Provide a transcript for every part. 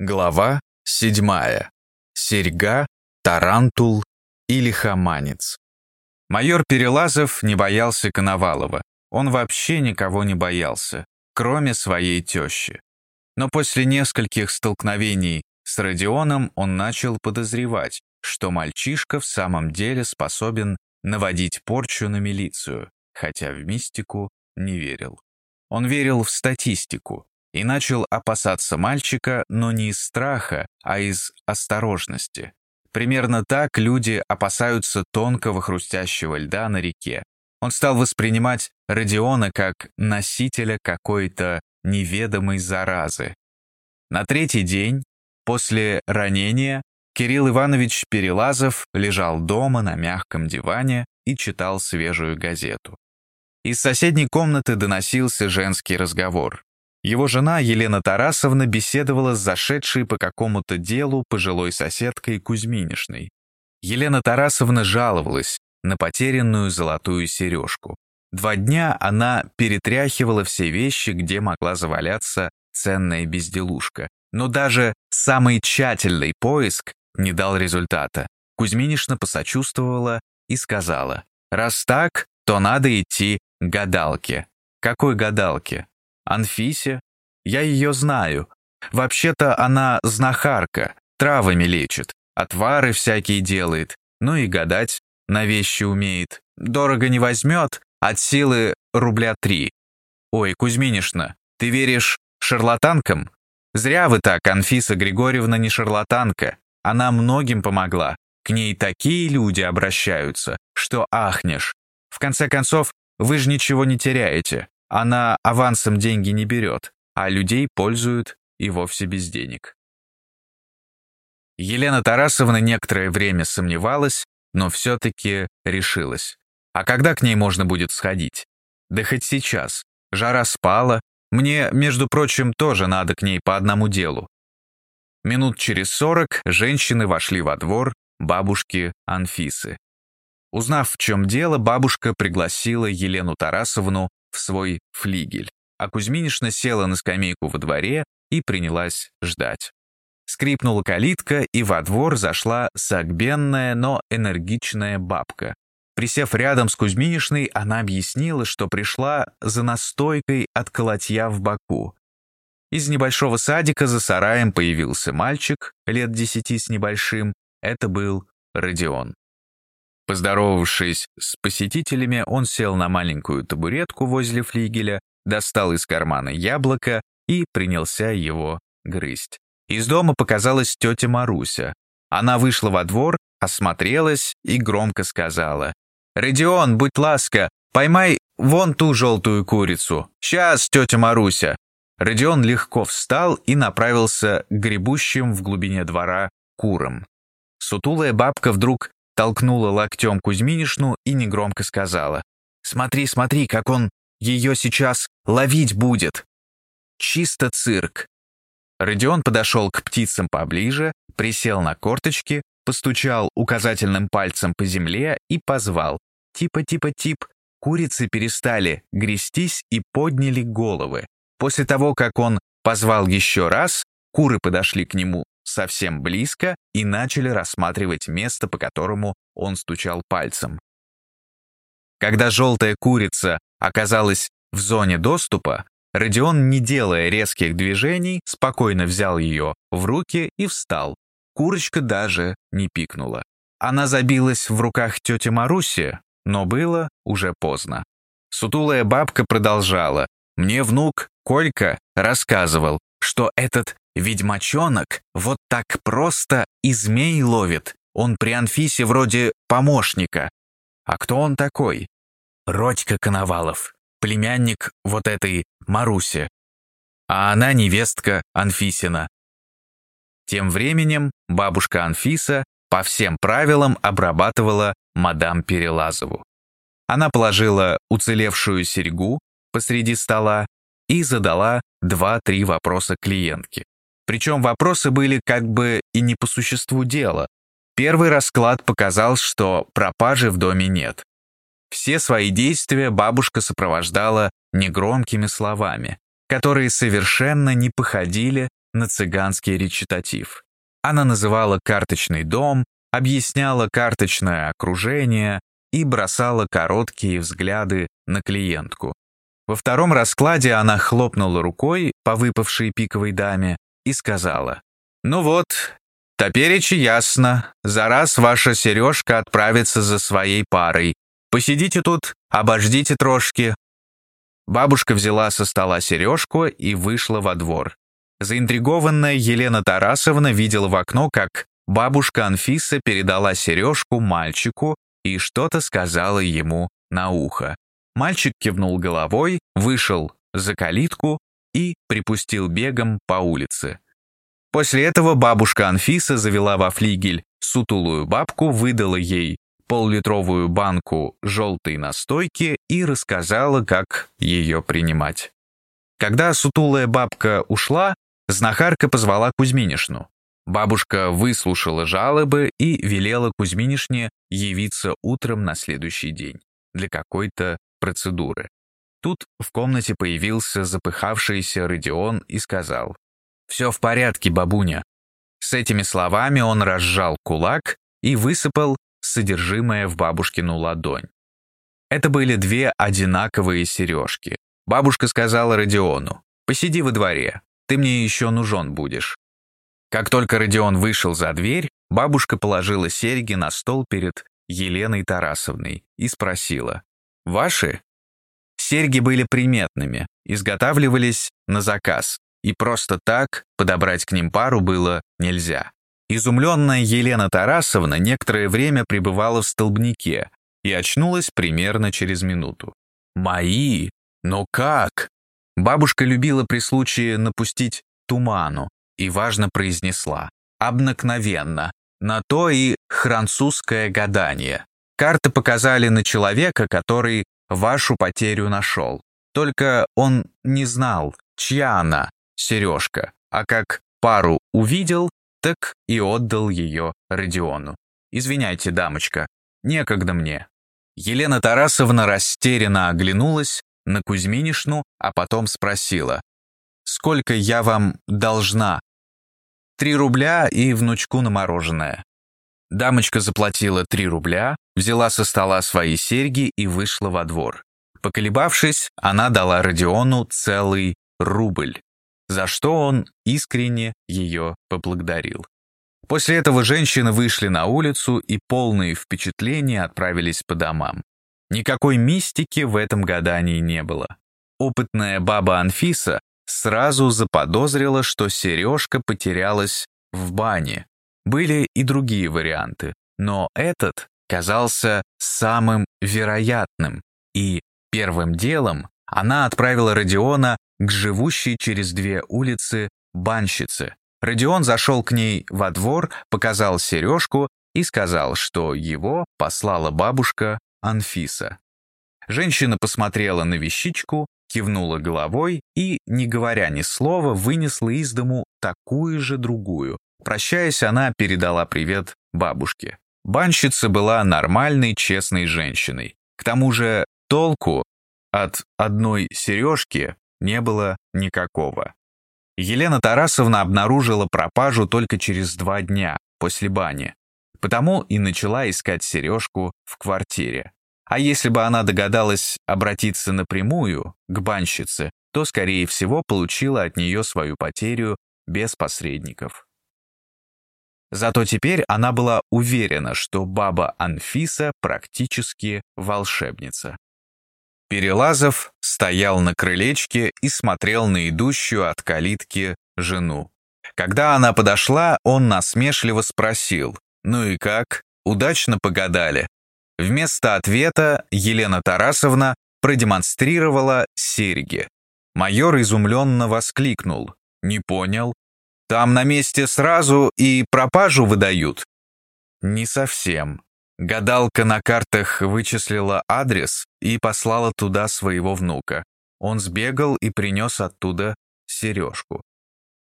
Глава седьмая. Серьга, тарантул или хаманец. Майор Перелазов не боялся Коновалова. Он вообще никого не боялся, кроме своей тещи. Но после нескольких столкновений с Родионом он начал подозревать, что мальчишка в самом деле способен наводить порчу на милицию, хотя в мистику не верил. Он верил в статистику и начал опасаться мальчика, но не из страха, а из осторожности. Примерно так люди опасаются тонкого хрустящего льда на реке. Он стал воспринимать Родиона как носителя какой-то неведомой заразы. На третий день, после ранения, Кирилл Иванович Перелазов лежал дома на мягком диване и читал свежую газету. Из соседней комнаты доносился женский разговор. Его жена Елена Тарасовна беседовала с зашедшей по какому-то делу пожилой соседкой Кузьминишной. Елена Тарасовна жаловалась на потерянную золотую сережку. Два дня она перетряхивала все вещи, где могла заваляться ценная безделушка. Но даже самый тщательный поиск не дал результата. Кузьминишна посочувствовала и сказала, «Раз так, то надо идти гадалке. Какой гадалке? Анфисе? Я ее знаю. Вообще-то она знахарка, травами лечит, отвары всякие делает, ну и гадать на вещи умеет. Дорого не возьмет, от силы рубля три. Ой, Кузьминишна, ты веришь шарлатанкам? Зря вы так, Анфиса Григорьевна не шарлатанка. Она многим помогла. К ней такие люди обращаются, что ахнешь. В конце концов, вы же ничего не теряете. Она авансом деньги не берет, а людей пользуют и вовсе без денег. Елена Тарасовна некоторое время сомневалась, но все-таки решилась. А когда к ней можно будет сходить? Да хоть сейчас. Жара спала. Мне, между прочим, тоже надо к ней по одному делу. Минут через сорок женщины вошли во двор бабушки Анфисы. Узнав, в чем дело, бабушка пригласила Елену Тарасовну в свой флигель, а Кузьминишна села на скамейку во дворе и принялась ждать. Скрипнула калитка, и во двор зашла сагбенная, но энергичная бабка. Присев рядом с Кузьминишной, она объяснила, что пришла за настойкой от колотья в боку. Из небольшого садика за сараем появился мальчик, лет десяти с небольшим. Это был Родион. Поздоровавшись с посетителями, он сел на маленькую табуретку возле флигеля, достал из кармана яблоко и принялся его грызть. Из дома показалась тетя Маруся. Она вышла во двор, осмотрелась и громко сказала. «Родион, будь ласка, поймай вон ту желтую курицу. Сейчас, тетя Маруся». Родион легко встал и направился к гребущим в глубине двора курам. Сутулая бабка вдруг толкнула локтем Кузьминишну и негромко сказала. «Смотри, смотри, как он ее сейчас ловить будет!» Чисто цирк. Родион подошел к птицам поближе, присел на корточки, постучал указательным пальцем по земле и позвал. Типа-типа-тип. Курицы перестали грестись и подняли головы. После того, как он позвал еще раз, куры подошли к нему совсем близко и начали рассматривать место, по которому он стучал пальцем. Когда желтая курица оказалась в зоне доступа, Родион, не делая резких движений, спокойно взял ее в руки и встал. Курочка даже не пикнула. Она забилась в руках тети Маруси, но было уже поздно. Сутулая бабка продолжала. «Мне внук Колька рассказывал, что этот Ведьмачонок вот так просто и змей ловит. Он при Анфисе вроде помощника. А кто он такой? Родька Коновалов, племянник вот этой Маруси. А она невестка Анфисина. Тем временем бабушка Анфиса по всем правилам обрабатывала мадам Перелазову. Она положила уцелевшую серьгу посреди стола и задала два-три вопроса клиентке. Причем вопросы были как бы и не по существу дела. Первый расклад показал, что пропажи в доме нет. Все свои действия бабушка сопровождала негромкими словами, которые совершенно не походили на цыганский речитатив. Она называла карточный дом, объясняла карточное окружение и бросала короткие взгляды на клиентку. Во втором раскладе она хлопнула рукой по выпавшей пиковой даме и сказала, «Ну вот, топеречи ясно, за раз ваша сережка отправится за своей парой. Посидите тут, обождите трошки». Бабушка взяла со стола сережку и вышла во двор. Заинтригованная Елена Тарасовна видела в окно, как бабушка Анфиса передала сережку мальчику и что-то сказала ему на ухо. Мальчик кивнул головой, вышел за калитку и припустил бегом по улице. После этого бабушка Анфиса завела во флигель сутулую бабку, выдала ей поллитровую банку желтой настойки и рассказала, как ее принимать. Когда сутулая бабка ушла, знахарка позвала Кузьминишну. Бабушка выслушала жалобы и велела Кузьминишне явиться утром на следующий день для какой-то процедуры. Тут в комнате появился запыхавшийся Родион и сказал, «Все в порядке, бабуня». С этими словами он разжал кулак и высыпал содержимое в бабушкину ладонь. Это были две одинаковые сережки. Бабушка сказала Родиону, «Посиди во дворе, ты мне еще нужен будешь». Как только Родион вышел за дверь, бабушка положила серьги на стол перед Еленой Тарасовной и спросила, «Ваши?» Серьги были приметными, изготавливались на заказ, и просто так подобрать к ним пару было нельзя. Изумленная Елена Тарасовна некоторое время пребывала в столбнике и очнулась примерно через минуту. «Мои? Но как?» Бабушка любила при случае напустить туману и важно произнесла «обыкновенно». На то и французское гадание. Карты показали на человека, который вашу потерю нашел. Только он не знал, чья она, сережка, а как пару увидел, так и отдал ее Родиону. «Извиняйте, дамочка, некогда мне». Елена Тарасовна растерянно оглянулась на Кузьминишну, а потом спросила, «Сколько я вам должна?» «Три рубля и внучку на мороженое». Дамочка заплатила три рубля, взяла со стола свои серьги и вышла во двор. Поколебавшись, она дала Родиону целый рубль, за что он искренне ее поблагодарил. После этого женщины вышли на улицу и полные впечатления отправились по домам. Никакой мистики в этом гадании не было. Опытная баба Анфиса сразу заподозрила, что сережка потерялась в бане. Были и другие варианты, но этот казался самым вероятным, и первым делом она отправила Родиона к живущей через две улицы банщице. Родион зашел к ней во двор, показал сережку и сказал, что его послала бабушка Анфиса. Женщина посмотрела на вещичку, кивнула головой и, не говоря ни слова, вынесла из дому такую же другую. Прощаясь, она передала привет бабушке. Банщица была нормальной, честной женщиной. К тому же толку от одной сережки не было никакого. Елена Тарасовна обнаружила пропажу только через два дня после бани, потому и начала искать сережку в квартире. А если бы она догадалась обратиться напрямую к банщице, то, скорее всего, получила от нее свою потерю без посредников. Зато теперь она была уверена, что баба Анфиса практически волшебница. Перелазов стоял на крылечке и смотрел на идущую от калитки жену. Когда она подошла, он насмешливо спросил, «Ну и как? Удачно погадали?» Вместо ответа Елена Тарасовна продемонстрировала серьги. Майор изумленно воскликнул. «Не понял. Там на месте сразу и пропажу выдают?» «Не совсем. Гадалка на картах вычислила адрес и послала туда своего внука. Он сбегал и принес оттуда сережку.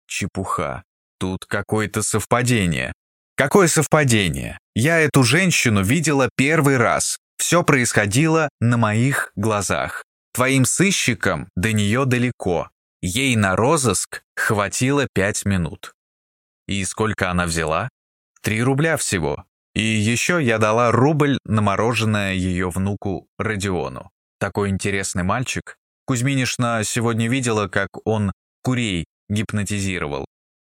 Чепуха. Тут какое-то совпадение. Какое совпадение? Я эту женщину видела первый раз. Все происходило на моих глазах. Твоим сыщикам до нее далеко. Ей на розыск хватило пять минут. И сколько она взяла? Три рубля всего. И еще я дала рубль на мороженое ее внуку Родиону. Такой интересный мальчик. Кузьминишна сегодня видела, как он курей гипнотизировал.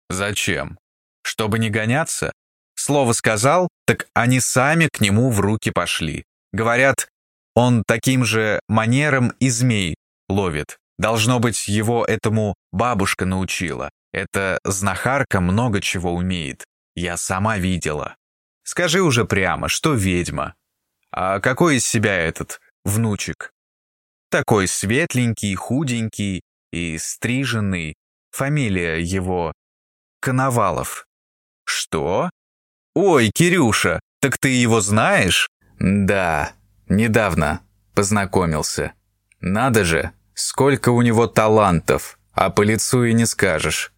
Зачем? Чтобы не гоняться? Слово сказал, так они сами к нему в руки пошли. Говорят, он таким же манером и змей ловит. Должно быть, его этому бабушка научила. Эта знахарка много чего умеет. Я сама видела. Скажи уже прямо, что ведьма? А какой из себя этот внучек? Такой светленький, худенький и стриженный. Фамилия его Коновалов. Что? Ой, Кирюша, так ты его знаешь? Да, недавно познакомился. Надо же, сколько у него талантов, а по лицу и не скажешь.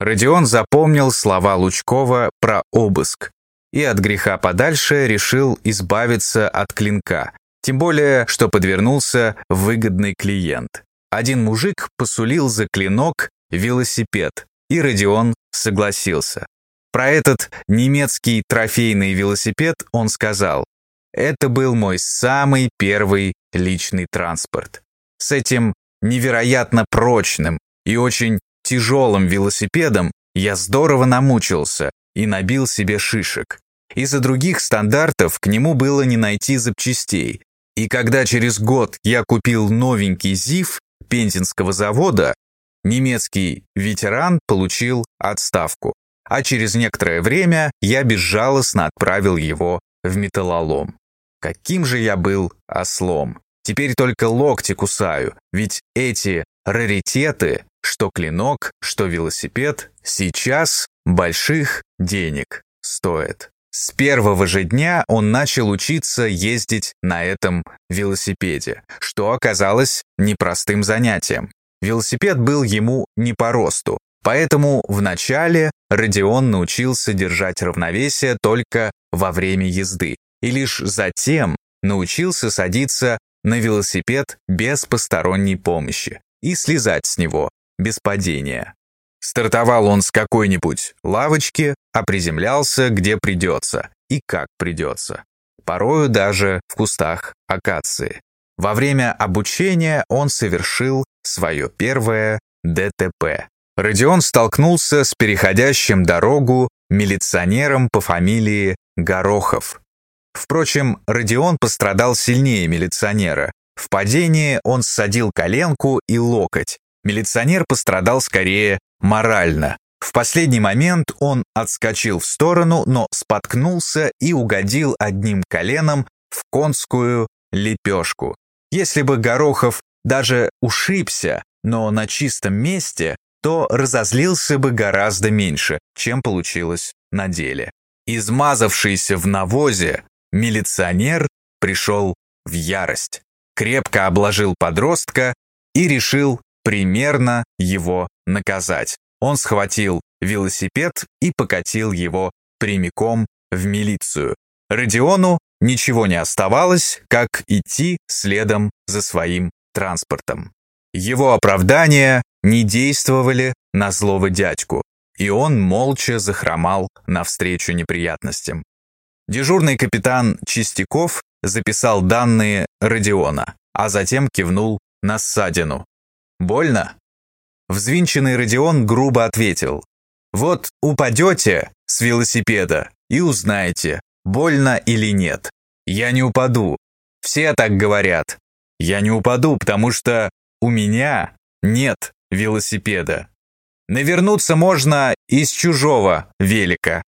Родион запомнил слова Лучкова про обыск и от греха подальше решил избавиться от клинка, тем более, что подвернулся выгодный клиент. Один мужик посулил за клинок велосипед, и Родион согласился. Про этот немецкий трофейный велосипед он сказал, «Это был мой самый первый личный транспорт. С этим невероятно прочным и очень тяжелым велосипедом я здорово намучился и набил себе шишек. Из-за других стандартов к нему было не найти запчастей. И когда через год я купил новенький ЗИФ Пензенского завода, немецкий ветеран получил отставку. А через некоторое время я безжалостно отправил его в металлолом. Каким же я был ослом. Теперь только локти кусаю, ведь эти раритеты что клинок, что велосипед сейчас больших денег стоит. С первого же дня он начал учиться ездить на этом велосипеде, что оказалось непростым занятием. Велосипед был ему не по росту, поэтому вначале Родион научился держать равновесие только во время езды, и лишь затем научился садиться на велосипед без посторонней помощи и слезать с него, без падения. Стартовал он с какой-нибудь лавочки, а приземлялся где придется и как придется. Порою даже в кустах акации. Во время обучения он совершил свое первое ДТП. Родион столкнулся с переходящим дорогу милиционером по фамилии Горохов. Впрочем, Родион пострадал сильнее милиционера. В падении он ссадил коленку и локоть, Милиционер пострадал скорее морально. В последний момент он отскочил в сторону, но споткнулся и угодил одним коленом в конскую лепешку. Если бы Горохов даже ушибся, но на чистом месте, то разозлился бы гораздо меньше, чем получилось на деле. Измазавшийся в навозе, милиционер пришел в ярость, крепко обложил подростка и решил примерно его наказать. Он схватил велосипед и покатил его прямиком в милицию. Родиону ничего не оставалось, как идти следом за своим транспортом. Его оправдания не действовали на злого дядьку, и он молча захромал навстречу неприятностям. Дежурный капитан Чистяков записал данные Родиона, а затем кивнул на ссадину, Больно?» Взвинченный Родион грубо ответил. «Вот упадете с велосипеда и узнаете, больно или нет. Я не упаду. Все так говорят. Я не упаду, потому что у меня нет велосипеда. Навернуться можно из чужого велика.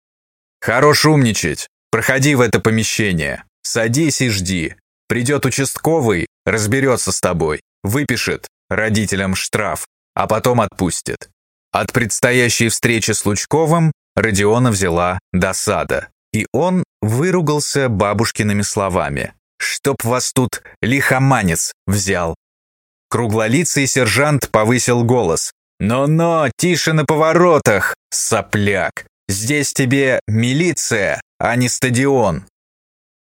Хорош умничать. Проходи в это помещение. Садись и жди. Придет участковый, разберется с тобой, выпишет родителям штраф, а потом отпустит. От предстоящей встречи с Лучковым Родиона взяла досада, и он выругался бабушкиными словами. «Чтоб вас тут лихоманец взял!» Круглолицый сержант повысил голос. «Но-но, тише на поворотах, сопляк! Здесь тебе милиция, а не стадион!»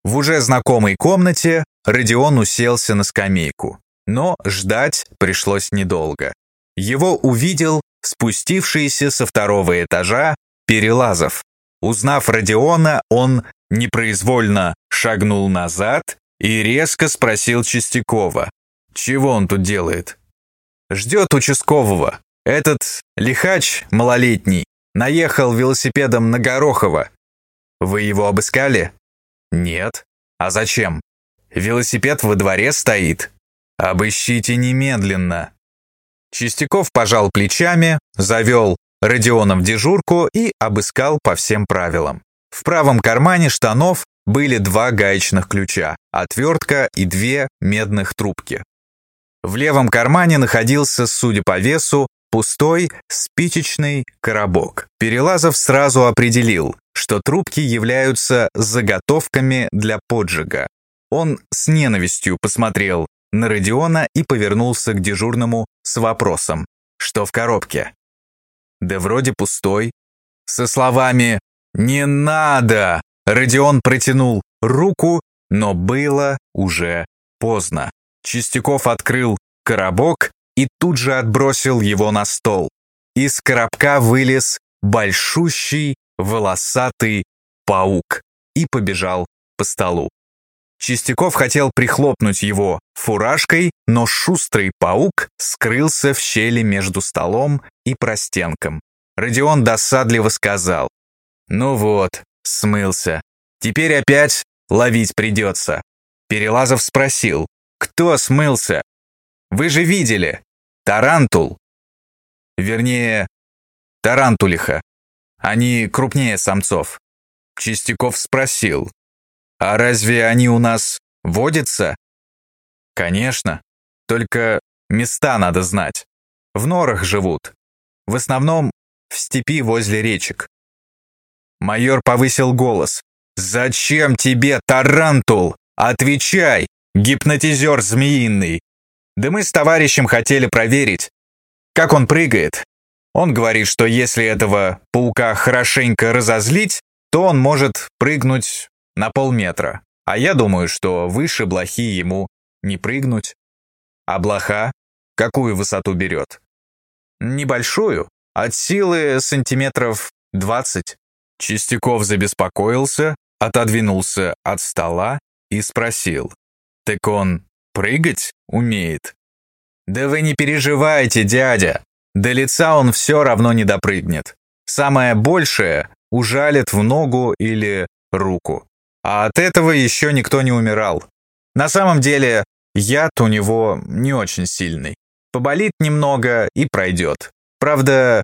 В уже знакомой комнате Родион уселся на скамейку. Но ждать пришлось недолго. Его увидел спустившийся со второго этажа Перелазов. Узнав Родиона, он непроизвольно шагнул назад и резко спросил Чистякова. «Чего он тут делает?» «Ждет участкового. Этот лихач малолетний наехал велосипедом на Горохова. Вы его обыскали?» «Нет. А зачем? Велосипед во дворе стоит. Обыщите немедленно». Чистяков пожал плечами, завел Родиона в дежурку и обыскал по всем правилам. В правом кармане штанов были два гаечных ключа, отвертка и две медных трубки. В левом кармане находился, судя по весу, пустой спичечный коробок. Перелазов сразу определил, что трубки являются заготовками для поджига. Он с ненавистью посмотрел на Родиона и повернулся к дежурному с вопросом, что в коробке. Да вроде пустой. Со словами «Не надо!» Родион протянул руку, но было уже поздно. Чистяков открыл коробок и тут же отбросил его на стол. Из коробка вылез большущий волосатый паук и побежал по столу. Чистяков хотел прихлопнуть его фуражкой, но шустрый паук скрылся в щели между столом и простенком. Родион досадливо сказал. «Ну вот, смылся. Теперь опять ловить придется». Перелазов спросил. «Кто смылся?» «Вы же видели. Тарантул». Вернее, тарантулиха. Они крупнее самцов. Чистяков спросил. А разве они у нас водятся? Конечно. Только места надо знать. В норах живут. В основном в степи возле речек. Майор повысил голос. «Зачем тебе тарантул? Отвечай, гипнотизер змеиный!» Да мы с товарищем хотели проверить, как он прыгает. Он говорит, что если этого паука хорошенько разозлить, то он может прыгнуть на полметра. А я думаю, что выше блохи ему не прыгнуть. А блоха какую высоту берет? Небольшую, от силы сантиметров двадцать. Чистяков забеспокоился, отодвинулся от стола и спросил. «Так он прыгать умеет?» «Да вы не переживайте, дядя. До лица он все равно не допрыгнет. Самое большее ужалит в ногу или руку. А от этого еще никто не умирал. На самом деле, яд у него не очень сильный. Поболит немного и пройдет. Правда,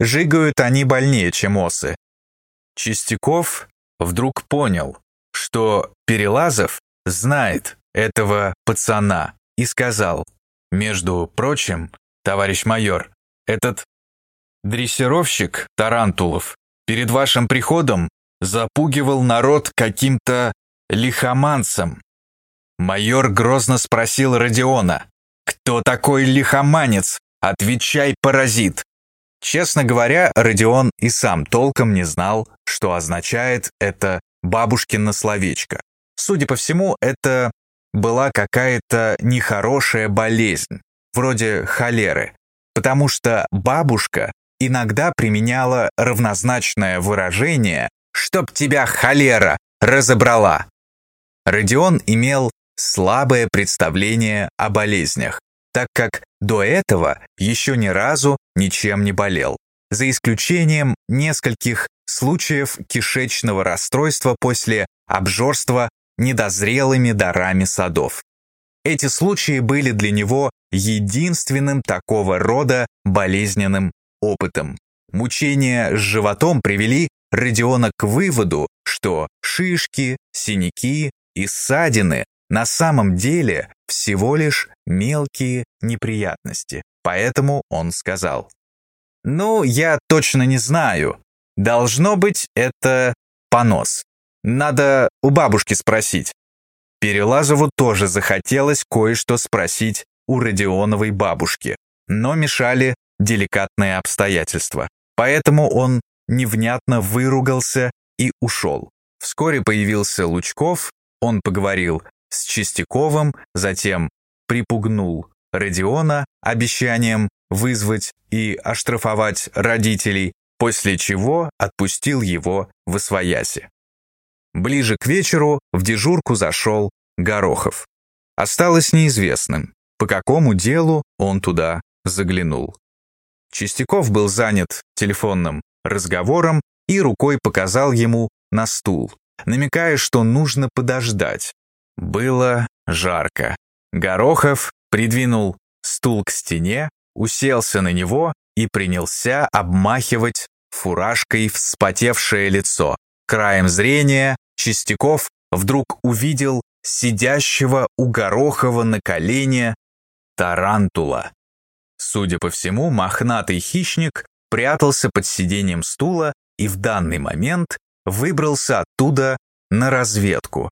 жигают они больнее, чем осы. Чистяков вдруг понял, что Перелазов знает этого пацана и сказал, «Между прочим, товарищ майор, этот дрессировщик тарантулов перед вашим приходом запугивал народ каким-то лихоманцем. Майор грозно спросил Родиона, «Кто такой лихоманец? Отвечай, паразит!» Честно говоря, Родион и сам толком не знал, что означает это бабушкино словечко. Судя по всему, это была какая-то нехорошая болезнь, вроде холеры, потому что бабушка иногда применяла равнозначное выражение чтоб тебя холера разобрала. Родион имел слабое представление о болезнях, так как до этого еще ни разу ничем не болел, за исключением нескольких случаев кишечного расстройства после обжорства недозрелыми дарами садов. Эти случаи были для него единственным такого рода болезненным опытом. Мучения с животом привели Родиона к выводу, что шишки, синяки и ссадины на самом деле всего лишь мелкие неприятности. Поэтому он сказал, «Ну, я точно не знаю. Должно быть, это понос. Надо у бабушки спросить». Перелазову тоже захотелось кое-что спросить у Родионовой бабушки, но мешали деликатные обстоятельства. Поэтому он невнятно выругался и ушел. Вскоре появился Лучков, он поговорил с Чистяковым, затем припугнул Родиона обещанием вызвать и оштрафовать родителей, после чего отпустил его в освояси. Ближе к вечеру в дежурку зашел Горохов. Осталось неизвестным, по какому делу он туда заглянул. Чистяков был занят телефонным разговором и рукой показал ему на стул, намекая, что нужно подождать. Было жарко. Горохов придвинул стул к стене, уселся на него и принялся обмахивать фуражкой вспотевшее лицо. Краем зрения Чистяков вдруг увидел сидящего у Горохова на колене тарантула. Судя по всему, мохнатый хищник прятался под сиденьем стула и в данный момент выбрался оттуда на разведку.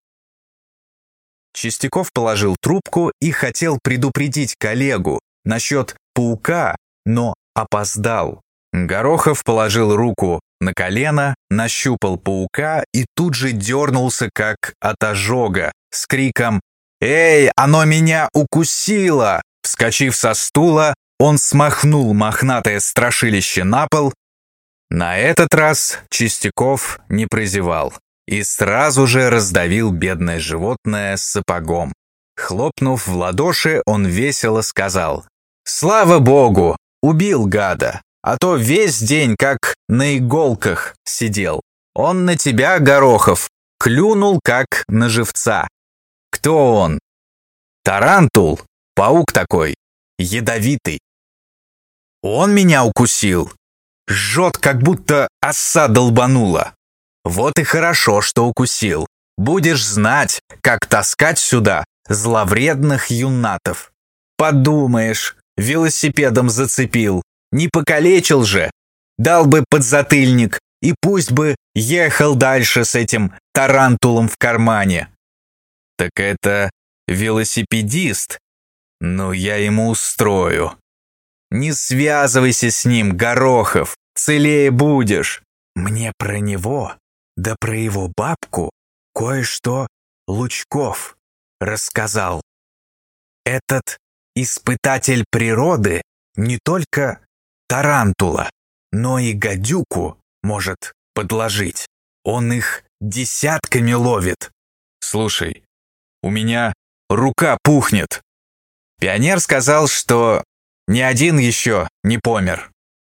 Чистяков положил трубку и хотел предупредить коллегу насчет паука, но опоздал. Горохов положил руку на колено, нащупал паука и тут же дернулся, как от ожога, с криком «Эй, оно меня укусило!» Вскочив со стула, он смахнул мохнатое страшилище на пол. На этот раз Чистяков не прозевал и сразу же раздавил бедное животное сапогом. Хлопнув в ладоши, он весело сказал «Слава богу! Убил гада, а то весь день как на иголках сидел. Он на тебя, Горохов, клюнул как на живца. Кто он? Тарантул, паук такой, ядовитый. Он меня укусил. Жжет, как будто оса долбанула. Вот и хорошо, что укусил. Будешь знать, как таскать сюда зловредных юнатов. Подумаешь, велосипедом зацепил. Не покалечил же. Дал бы подзатыльник, и пусть бы ехал дальше с этим тарантулом в кармане. Так это велосипедист? Ну, я ему устрою. Не связывайся с ним, Горохов, целее будешь. Мне про него, да про его бабку, кое-что Лучков рассказал. Этот испытатель природы не только тарантула, но и гадюку может подложить. Он их десятками ловит. Слушай, у меня рука пухнет. Пионер сказал, что ни один еще не помер.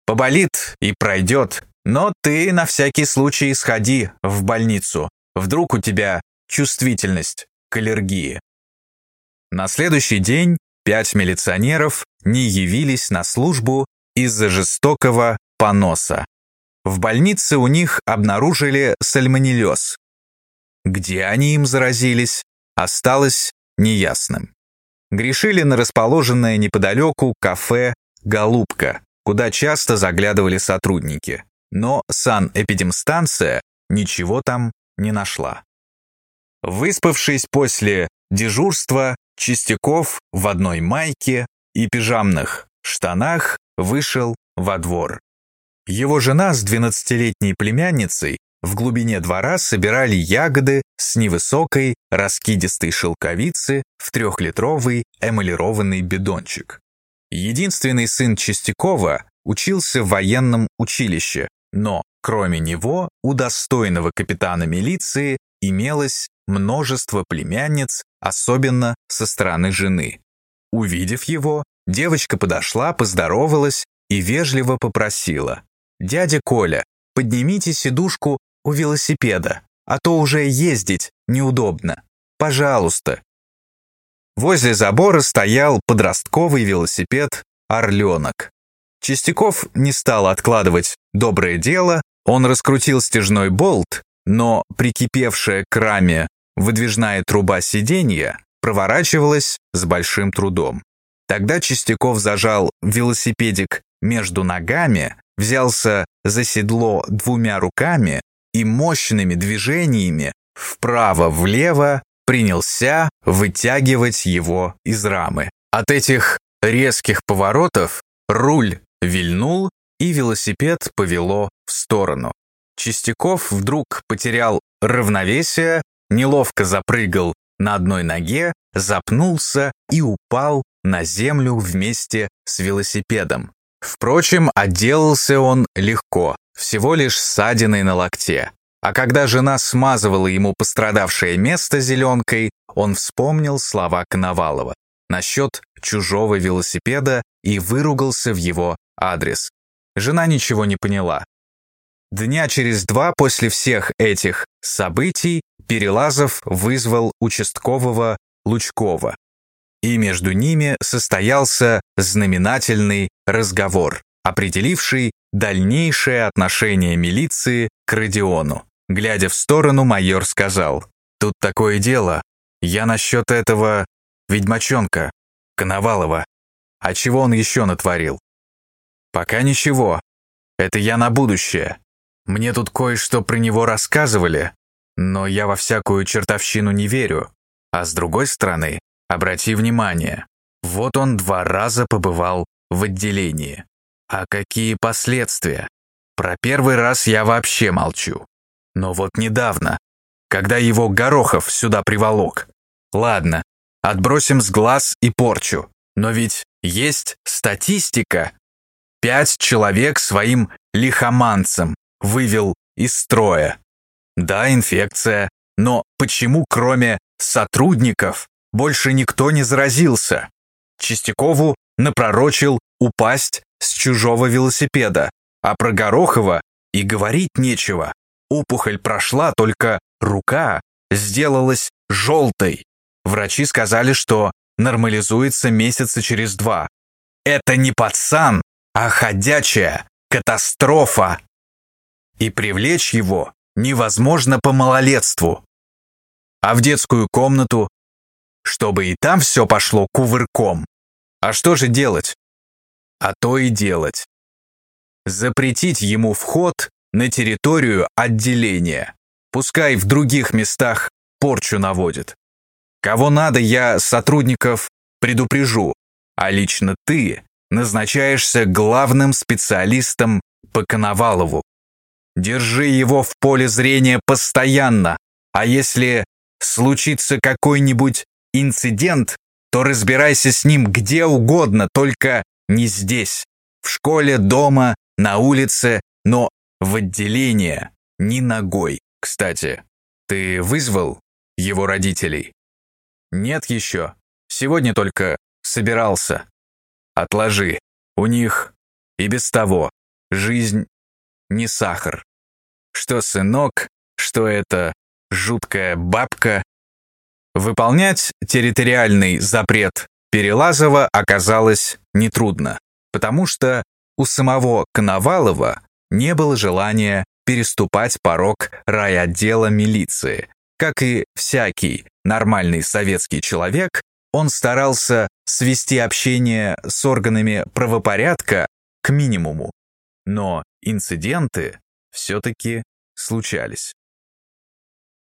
Поболит и пройдет, но ты на всякий случай сходи в больницу. Вдруг у тебя чувствительность к аллергии. На следующий день пять милиционеров не явились на службу из-за жестокого поноса. В больнице у них обнаружили сальмонеллез. Где они им заразились, осталось неясным грешили на расположенное неподалеку кафе «Голубка», куда часто заглядывали сотрудники. Но санэпидемстанция ничего там не нашла. Выспавшись после дежурства, Чистяков в одной майке и пижамных штанах вышел во двор. Его жена с двенадцатилетней племянницей в глубине двора собирали ягоды с невысокой раскидистой шелковицы в трехлитровый эмалированный бидончик. Единственный сын Чистякова учился в военном училище, но кроме него у достойного капитана милиции имелось множество племянниц, особенно со стороны жены. Увидев его, девочка подошла, поздоровалась и вежливо попросила. «Дядя Коля, поднимите сидушку у велосипеда, а то уже ездить неудобно. Пожалуйста». Возле забора стоял подростковый велосипед «Орленок». Чистяков не стал откладывать доброе дело, он раскрутил стяжной болт, но прикипевшая к раме выдвижная труба сиденья проворачивалась с большим трудом. Тогда Чистяков зажал велосипедик между ногами, взялся за седло двумя руками и мощными движениями вправо-влево принялся вытягивать его из рамы. От этих резких поворотов руль вильнул, и велосипед повело в сторону. Чистяков вдруг потерял равновесие, неловко запрыгал на одной ноге, запнулся и упал на землю вместе с велосипедом. Впрочем, отделался он легко, всего лишь ссадиной на локте. А когда жена смазывала ему пострадавшее место зеленкой, он вспомнил слова Коновалова насчет чужого велосипеда и выругался в его адрес. Жена ничего не поняла. Дня через два после всех этих событий Перелазов вызвал участкового Лучкова. И между ними состоялся знаменательный разговор, определивший дальнейшее отношение милиции к Родиону. Глядя в сторону, майор сказал, «Тут такое дело. Я насчет этого ведьмачонка, Коновалова. А чего он еще натворил?» «Пока ничего. Это я на будущее. Мне тут кое-что про него рассказывали, но я во всякую чертовщину не верю. А с другой стороны, обрати внимание, вот он два раза побывал в отделении. А какие последствия? Про первый раз я вообще молчу. Но вот недавно, когда его Горохов сюда приволок. Ладно, отбросим с глаз и порчу. Но ведь есть статистика. Пять человек своим лихоманцем вывел из строя. Да, инфекция, но почему кроме сотрудников больше никто не заразился? Чистякову напророчил упасть с чужого велосипеда, а про Горохова и говорить нечего. Опухоль прошла, только рука сделалась желтой. Врачи сказали, что нормализуется месяца через два. Это не пацан, а ходячая катастрофа и привлечь его невозможно по малолетству. А в детскую комнату, чтобы и там все пошло кувырком. А что же делать? А то и делать. Запретить ему вход на территорию отделения. Пускай в других местах порчу наводит. Кого надо, я сотрудников предупрежу, а лично ты назначаешься главным специалистом по Коновалову. Держи его в поле зрения постоянно, а если случится какой-нибудь инцидент, то разбирайся с ним где угодно, только не здесь. В школе, дома, на улице, но в отделение ни ногой. Кстати, ты вызвал его родителей? Нет еще. Сегодня только собирался. Отложи. У них и без того жизнь не сахар. Что сынок, что это жуткая бабка. Выполнять территориальный запрет Перелазова оказалось нетрудно, потому что у самого Коновалова не было желания переступать порог райотдела милиции. Как и всякий нормальный советский человек, он старался свести общение с органами правопорядка к минимуму. Но инциденты все-таки случались.